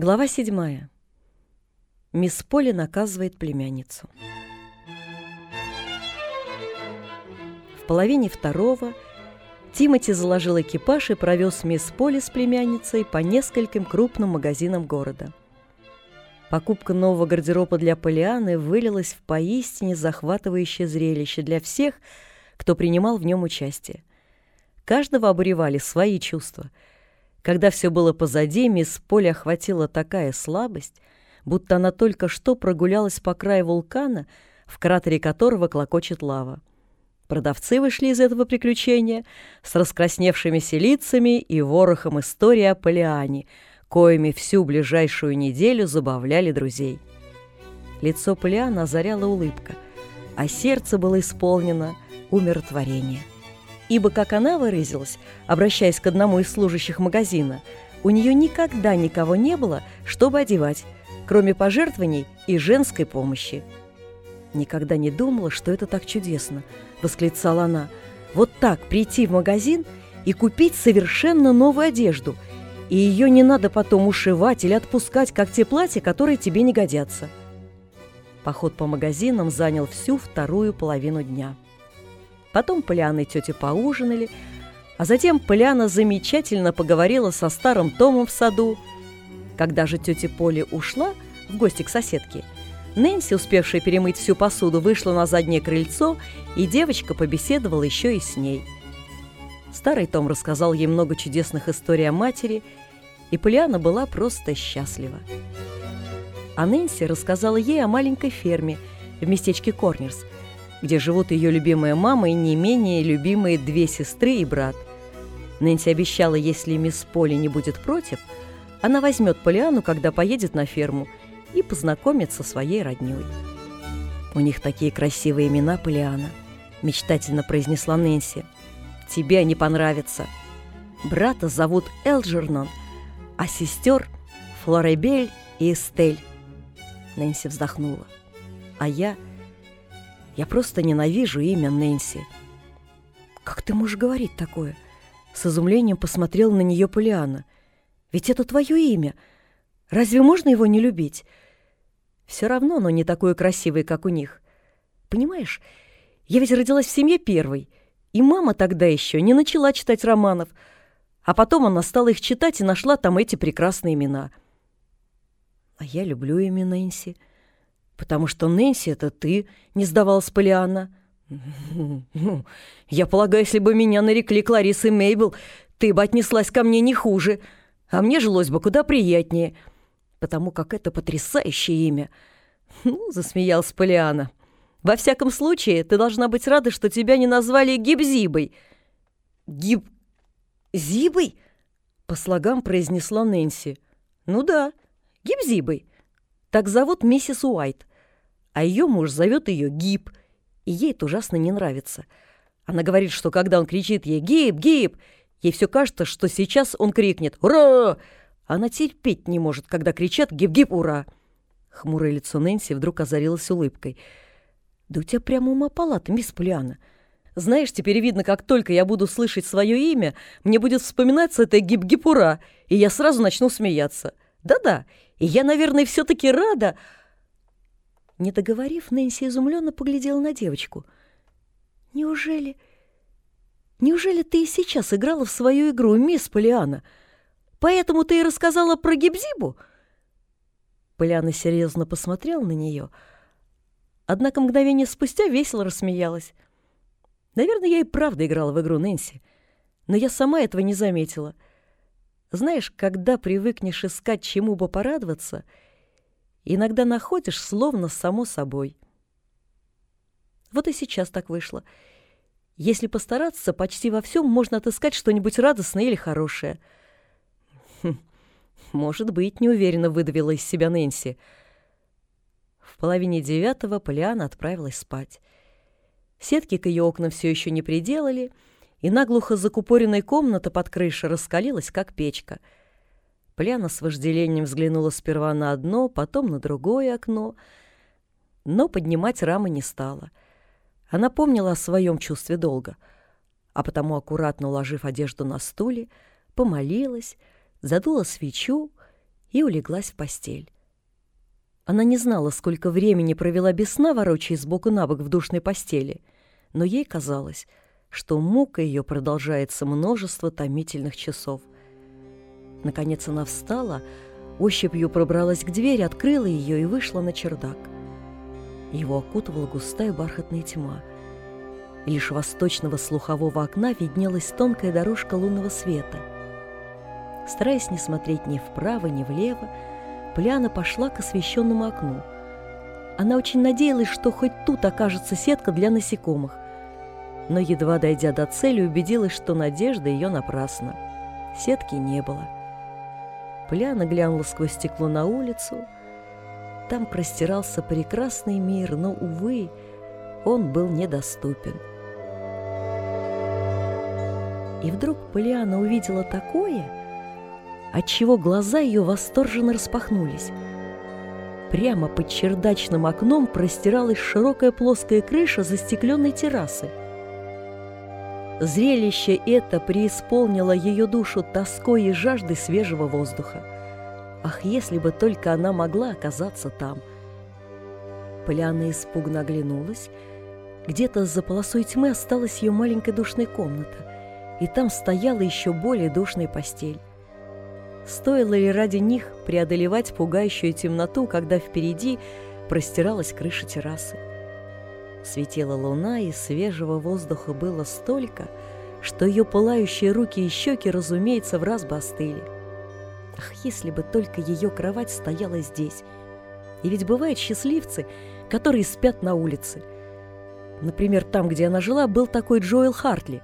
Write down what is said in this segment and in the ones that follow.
Глава седьмая. Мисс Поли наказывает племянницу. В половине второго Тимоти заложил экипаж и провез мисс Поли с племянницей по нескольким крупным магазинам города. Покупка нового гардероба для Полианы вылилась в поистине захватывающее зрелище для всех, кто принимал в нем участие. Каждого обуревали свои чувства – когда все было позади, мисс Поля охватила такая слабость, будто она только что прогулялась по краю вулкана, в кратере которого клокочет лава. Продавцы вышли из этого приключения с раскрасневшимися лицами и ворохом истории о Полиане, коими всю ближайшую неделю забавляли друзей. Лицо Полиана озаряла улыбка, а сердце было исполнено умиротворение ибо, как она выразилась, обращаясь к одному из служащих магазина, у нее никогда никого не было, чтобы одевать, кроме пожертвований и женской помощи. «Никогда не думала, что это так чудесно», — восклицала она. «Вот так прийти в магазин и купить совершенно новую одежду, и ее не надо потом ушивать или отпускать, как те платья, которые тебе не годятся». Поход по магазинам занял всю вторую половину дня. Потом Полиана и тетя поужинали, а затем Поляна замечательно поговорила со старым Томом в саду. Когда же тетя Поля ушла в гости к соседке, Нэнси, успевшая перемыть всю посуду, вышла на заднее крыльцо, и девочка побеседовала еще и с ней. Старый Том рассказал ей много чудесных историй о матери, и Полиана была просто счастлива. А Нэнси рассказала ей о маленькой ферме в местечке Корнерс – где живут ее любимая мама и не менее любимые две сестры и брат. Нэнси обещала, если мисс Поли не будет против, она возьмет Полиану, когда поедет на ферму, и познакомит со своей роднёй. «У них такие красивые имена, Полиана», — мечтательно произнесла Нэнси. «Тебе они понравятся. Брата зовут Элджернон, а сестер — Флоребель и Эстель». Нэнси вздохнула. «А я...» Я просто ненавижу имя Нэнси». «Как ты можешь говорить такое?» С изумлением посмотрел на нее Полиана. «Ведь это твое имя. Разве можно его не любить?» «Все равно оно не такое красивое, как у них. Понимаешь, я ведь родилась в семье первой, и мама тогда еще не начала читать романов, а потом она стала их читать и нашла там эти прекрасные имена». «А я люблю имя Нэнси», «Потому что Нэнси — это ты», — не сдавалась Полианна. «Ну, я полагаю, если бы меня нарекли Клариссой Мейбл, ты бы отнеслась ко мне не хуже, а мне жилось бы куда приятнее, потому как это потрясающее имя». «Ну», — засмеялась Полиана. «Во всяком случае, ты должна быть рада, что тебя не назвали Гибзибой». «Гиб... Зибой?» — по слогам произнесла Нэнси. «Ну да, Гибзибой. Так зовут миссис Уайт а ее муж зовет ее Гиб, и ей это ужасно не нравится. Она говорит, что когда он кричит ей «Гиб! Гиб!», ей все кажется, что сейчас он крикнет «Ура!». Она терпеть не может, когда кричат «Гиб-гиб! Ура!». Хмурое лицо Нэнси вдруг озарилось улыбкой. «Да у тебя прямо ума палата, мисс Полиана. Знаешь, теперь видно, как только я буду слышать свое имя, мне будет вспоминаться это гиб-гиб-ура, и я сразу начну смеяться. Да-да, и я, наверное, все-таки рада, не договорив, Нэнси изумленно поглядела на девочку. «Неужели... Неужели ты и сейчас играла в свою игру, мисс Полиана? Поэтому ты и рассказала про Гибзибу?» Полиана серьезно посмотрела на нее, однако мгновение спустя весело рассмеялась. «Наверное, я и правда играла в игру Нэнси, но я сама этого не заметила. Знаешь, когда привыкнешь искать чему бы порадоваться — иногда находишь словно само собой. Вот и сейчас так вышло. Если постараться, почти во всем можно отыскать что-нибудь радостное или хорошее. Хм, может быть, неуверенно выдавила из себя Нэнси. В половине девятого Полиана отправилась спать. Сетки к ее окнам все еще не приделали, и наглухо закупоренная комната под крышей раскалилась, как печка — Пляна с вожделением взглянула сперва на одно, потом на другое окно, но поднимать рамы не стала. Она помнила о своем чувстве долга, а потому, аккуратно уложив одежду на стуле, помолилась, задула свечу и улеглась в постель. Она не знала, сколько времени провела без сна, ворочаясь сбоку на бок в душной постели, но ей казалось, что мука ее продолжается множество томительных часов. Наконец она встала, ощупью пробралась к двери, открыла ее и вышла на чердак. Его окутывала густая бархатная тьма. И лишь восточного слухового окна виднелась тонкая дорожка лунного света. Стараясь не смотреть ни вправо, ни влево, Полиана пошла к освещенному окну. Она очень надеялась, что хоть тут окажется сетка для насекомых. Но, едва дойдя до цели, убедилась, что надежда ее напрасна. Сетки не было. Полиана глянула сквозь стекло на улицу — там простирался прекрасный мир, но, увы, он был недоступен. И вдруг Полиана увидела такое, отчего глаза ее восторженно распахнулись. Прямо под чердачным окном простиралась широкая плоская крыша застекленной террасы. Зрелище это преисполнило ее душу тоской и жаждой свежего воздуха. Ах, если бы только она могла оказаться там! Поляна испуганно оглянулась. Где-то за полосой тьмы осталась ее маленькая душная комната, и там стояла еще более душная постель. Стоило ли ради них преодолевать пугающую темноту, когда впереди простиралась крыша террасы? Светила луна, и свежего воздуха было столько, что ее пылающие руки и щеки, разумеется, в раз бы остыли. Ах, если бы только ее кровать стояла здесь. И ведь бывают счастливцы, которые спят на улице. Например, там, где она жила, был такой Джоэл Хартли.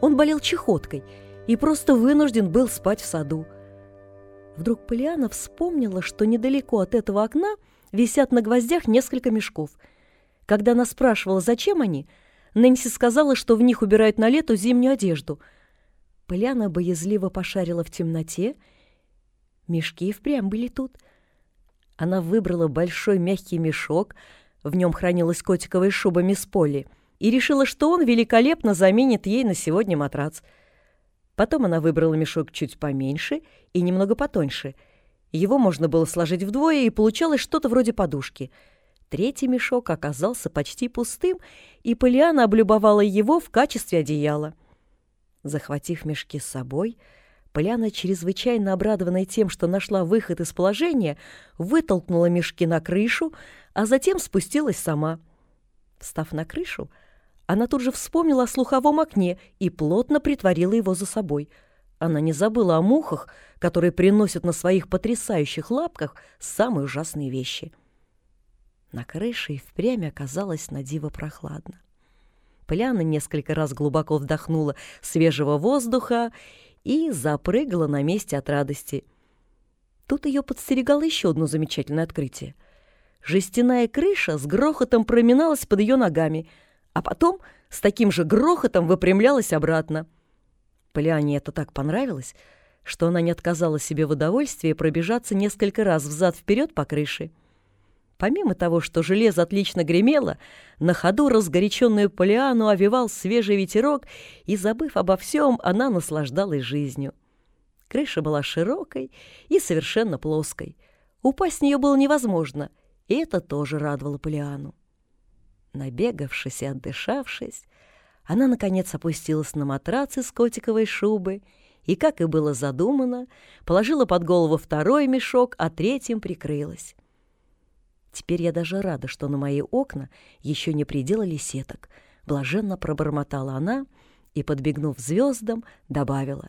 Он болел чехоткой и просто вынужден был спать в саду. Вдруг Полиана вспомнила, что недалеко от этого окна висят на гвоздях несколько мешков. Когда она спрашивала, зачем они, Нэнси сказала, что в них убирают на лето зимнюю одежду. Полиана боязливо пошарила в темноте Мешки впрямь были тут. Она выбрала большой мягкий мешок, в нем хранилась котиковая шуба мисс Полли, и решила, что он великолепно заменит ей на сегодня матрац. Потом она выбрала мешок чуть поменьше и немного потоньше. Его можно было сложить вдвое, и получалось что-то вроде подушки. Третий мешок оказался почти пустым, и Полиана облюбовала его в качестве одеяла. Захватив мешки с собой, Поляна, чрезвычайно обрадованная тем, что нашла выход из положения, вытолкнула мешки на крышу, а затем спустилась сама. Встав на крышу, она тут же вспомнила о слуховом окне и плотно притворила его за собой. Она не забыла о мухах, которые приносят на своих потрясающих лапках самые ужасные вещи. На крыше и впрямь оказалось на диво прохладно. Поляна несколько раз глубоко вдохнула свежего воздуха и запрыгала на месте от радости. Тут ее подстерегало еще одно замечательное открытие. Жестяная крыша с грохотом проминалась под ее ногами, а потом с таким же грохотом выпрямлялась обратно. Полиане это так понравилось, что она не отказала себе в удовольствии пробежаться несколько раз взад-вперед по крыше. Помимо того, что железо отлично гремело, на ходу разгоряченную Полиану овивал свежий ветерок, и, забыв обо всем, она наслаждалась жизнью. Крыша была широкой и совершенно плоской. Упасть с нее было невозможно, и это тоже радовало Полиану. Набегавшись и отдышавшись, она, наконец, опустилась на матрац из котиковой шубы и, как и было задумано, положила под голову второй мешок, а третьим прикрылась. Теперь я даже рада, что на мои окна еще не приделали сеток. Блаженно пробормотала она и, подбегнув звездам, добавила,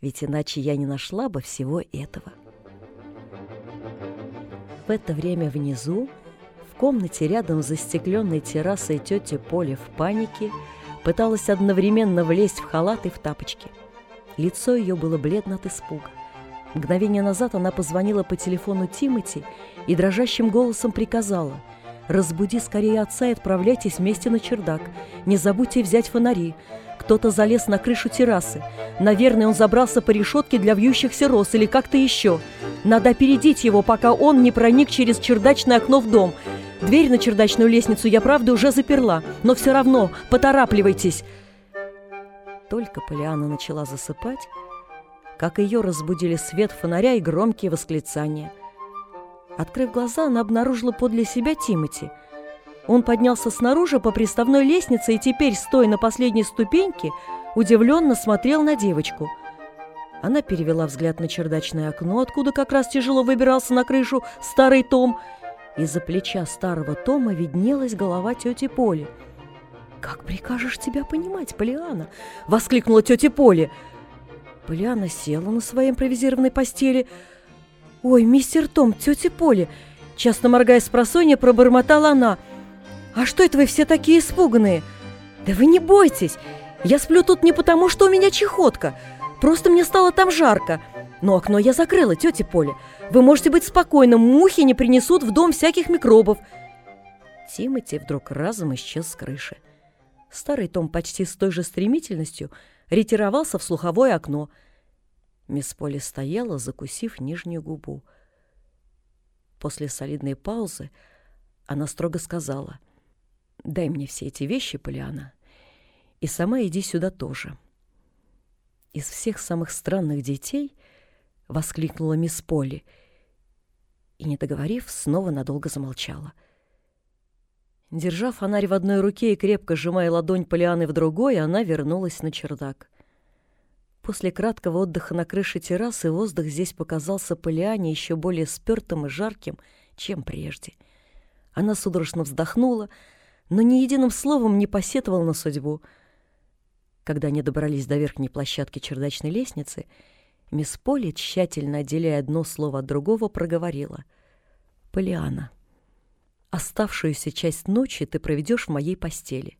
ведь иначе я не нашла бы всего этого. В это время внизу, в комнате рядом с застекленной террасой тети Поли в панике, пыталась одновременно влезть в халат и в тапочки. Лицо ее было бледно от испуга. Мгновение назад она позвонила по телефону Тимати и дрожащим голосом приказала «Разбуди скорее отца и отправляйтесь вместе на чердак. Не забудьте взять фонари. Кто-то залез на крышу террасы. Наверное, он забрался по решетке для вьющихся роз или как-то еще. Надо опередить его, пока он не проник через чердачное окно в дом. Дверь на чердачную лестницу я, правда, уже заперла, но все равно поторапливайтесь». Только Полиана начала засыпать, как ее разбудили свет фонаря и громкие восклицания. Открыв глаза, она обнаружила подле себя Тимати. Он поднялся снаружи по приставной лестнице и теперь, стоя на последней ступеньке, удивленно смотрел на девочку. Она перевела взгляд на чердачное окно, откуда как раз тяжело выбирался на крышу старый Том. Из-за плеча старого Тома виднелась голова тети Поли. «Как прикажешь тебя понимать, Полиана?» — воскликнула тетя Поли. Села на своей импровизированной постели. «Ой, мистер Том, тетя Поли!» Часто моргая с просонья, пробормотала она. «А что это вы все такие испуганные?» «Да вы не бойтесь! Я сплю тут не потому, что у меня чехотка. Просто мне стало там жарко. Но окно я закрыла, тетя Поля. Вы можете быть спокойны, мухи не принесут в дом всяких микробов». Тимати вдруг разом исчез с крыши. Старый Том почти с той же стремительностью ретировался в слуховое окно. Мисс Поли стояла, закусив нижнюю губу. После солидной паузы она строго сказала, «Дай мне все эти вещи, Полиана, и сама иди сюда тоже». «Из всех самых странных детей», — воскликнула мисс Поли, и, не договорив, снова надолго замолчала — Держа фонарь в одной руке и крепко сжимая ладонь Полианы в другой, она вернулась на чердак. После краткого отдыха на крыше террасы воздух здесь показался Полиане еще более спёртым и жарким, чем прежде. Она судорожно вздохнула, но ни единым словом не посетовала на судьбу. Когда они добрались до верхней площадки чердачной лестницы, мисс Поли, тщательно отделяя одно слово от другого, проговорила. «Полиана». Оставшуюся часть ночи ты проведешь в моей постели.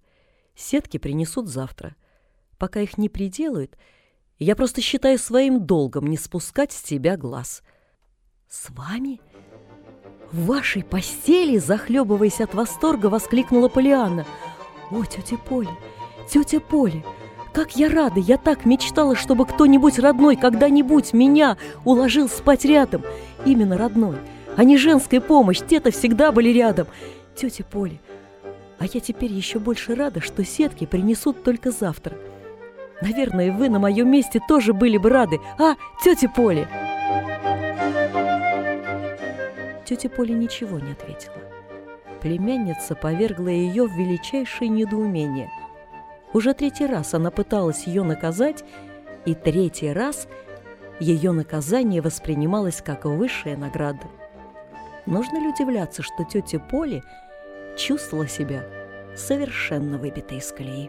Сетки принесут завтра. Пока их не приделают, я просто считаю своим долгом не спускать с тебя глаз. С вами? В вашей постели, захлебываясь от восторга, воскликнула Полианна. О, тетя Поля, тетя Поля, как я рада! Я так мечтала, чтобы кто-нибудь родной когда-нибудь меня уложил спать рядом. Именно родной а не женская помощь. Те-то всегда были рядом. Тетя Поля, а я теперь еще больше рада, что сетки принесут только завтра. Наверное, вы на моем месте тоже были бы рады. А, тетя Поля!» Тетя Поля ничего не ответила. Племянница повергла ее в величайшее недоумение. Уже третий раз она пыталась ее наказать, и третий раз ее наказание воспринималось как высшая награда. Нужно ли удивляться, что тетя Поли чувствовала себя совершенно выбитой из колеи?